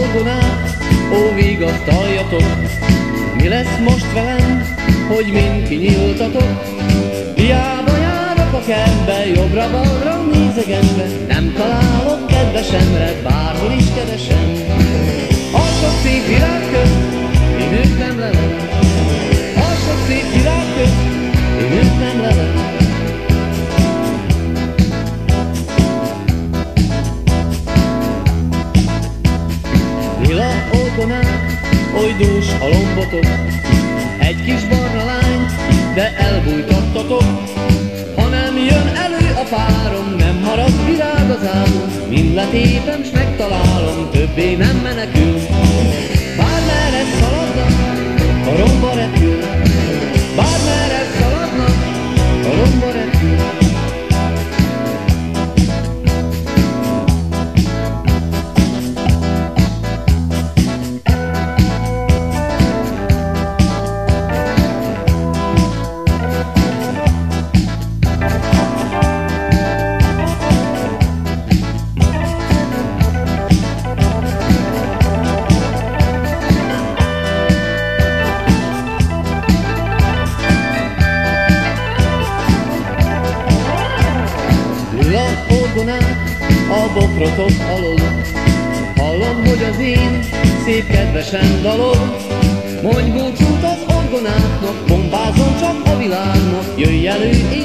orgonát, ó vigasztaljatok, mi lesz most velem, hogy mind kinyíltatok? Hiába járok a kertbe, jobbra-balra nézegetve, nem találok kedvesemre, bárhol is keresem. A sok szép virág oly dús a lombotok, egy kis barna lány, de elbújtattatok. Ha nem jön elő a párom, nem marad virág az álom, mind letépem, s megtalálom, többé nem menekül. telefonál a bokrotok alól. Hallom, hogy az én szép kedvesen dalom, mondj búcsút az orgonáknak, pompázom csak a világnak, jöjj elő én.